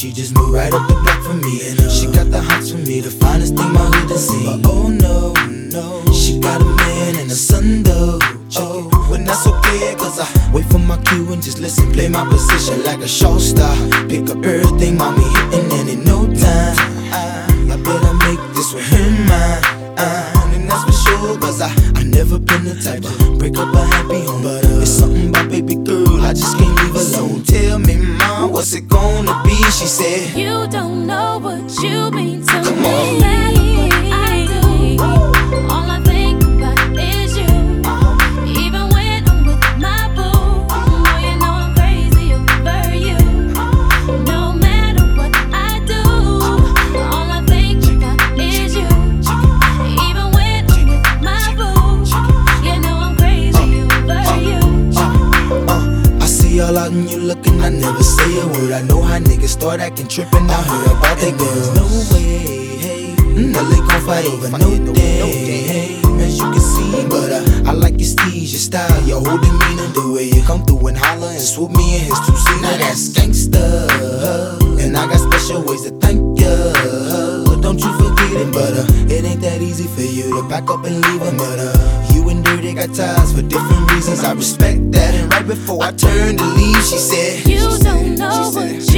she just moved right up the block for me. And uh, she got the hots for me, the finest thing my hood has seen. But oh no, no, she got a man and a son though. Oh, but that's okay, cause I wait for my cue and just listen. Play my position like a show star. Pick up everything, mommy hitting, and in She said, You don't know what you mean to Come me. on. I think about is you. Even when with my bow, oh, you know I'm crazy, you'll you. No matter what I do. All I think about is you. Even when you my boots, you know I'm crazy over you. Uh, uh, I see a lot of you. Even when I'm with my boo, you know I'm crazy over you. No matter what I do, all I think about is you. Even when I'm with my boo, you know I'm crazy over you. I see all and looking, I never say a word. I know how niggas start acting trippin'. I heard about that girls. No way, hey. Now they gon' fight over no day, hey. As you can see, but uh, I like your steez, your style, your whole demeanor, the way you come through and holler and swoop me in his two seater. Now that's gangsta, and I got special ways to thank ya. Don't you forget but uh, it ain't that easy for you to back up and leave. But uh, you and Dirty got ties for different reasons. I respect that. And right before I turned to leave, she said, You don't know what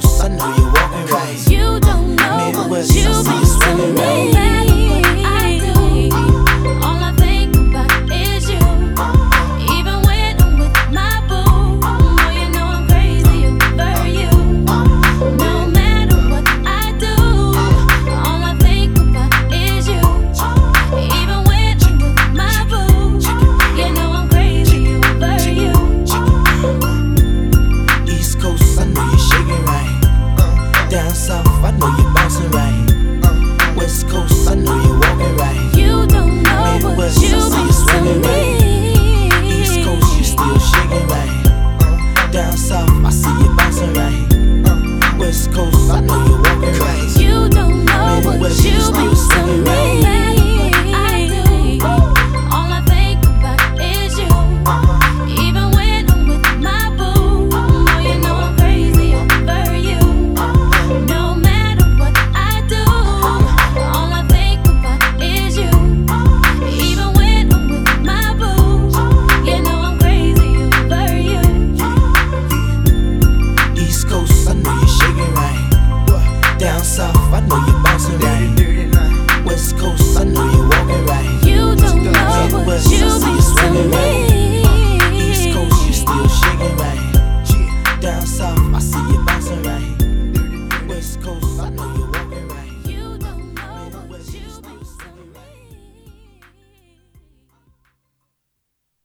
Coast, I know you're walking right. You don't know what Midwest, you I see you